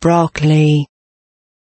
broccoli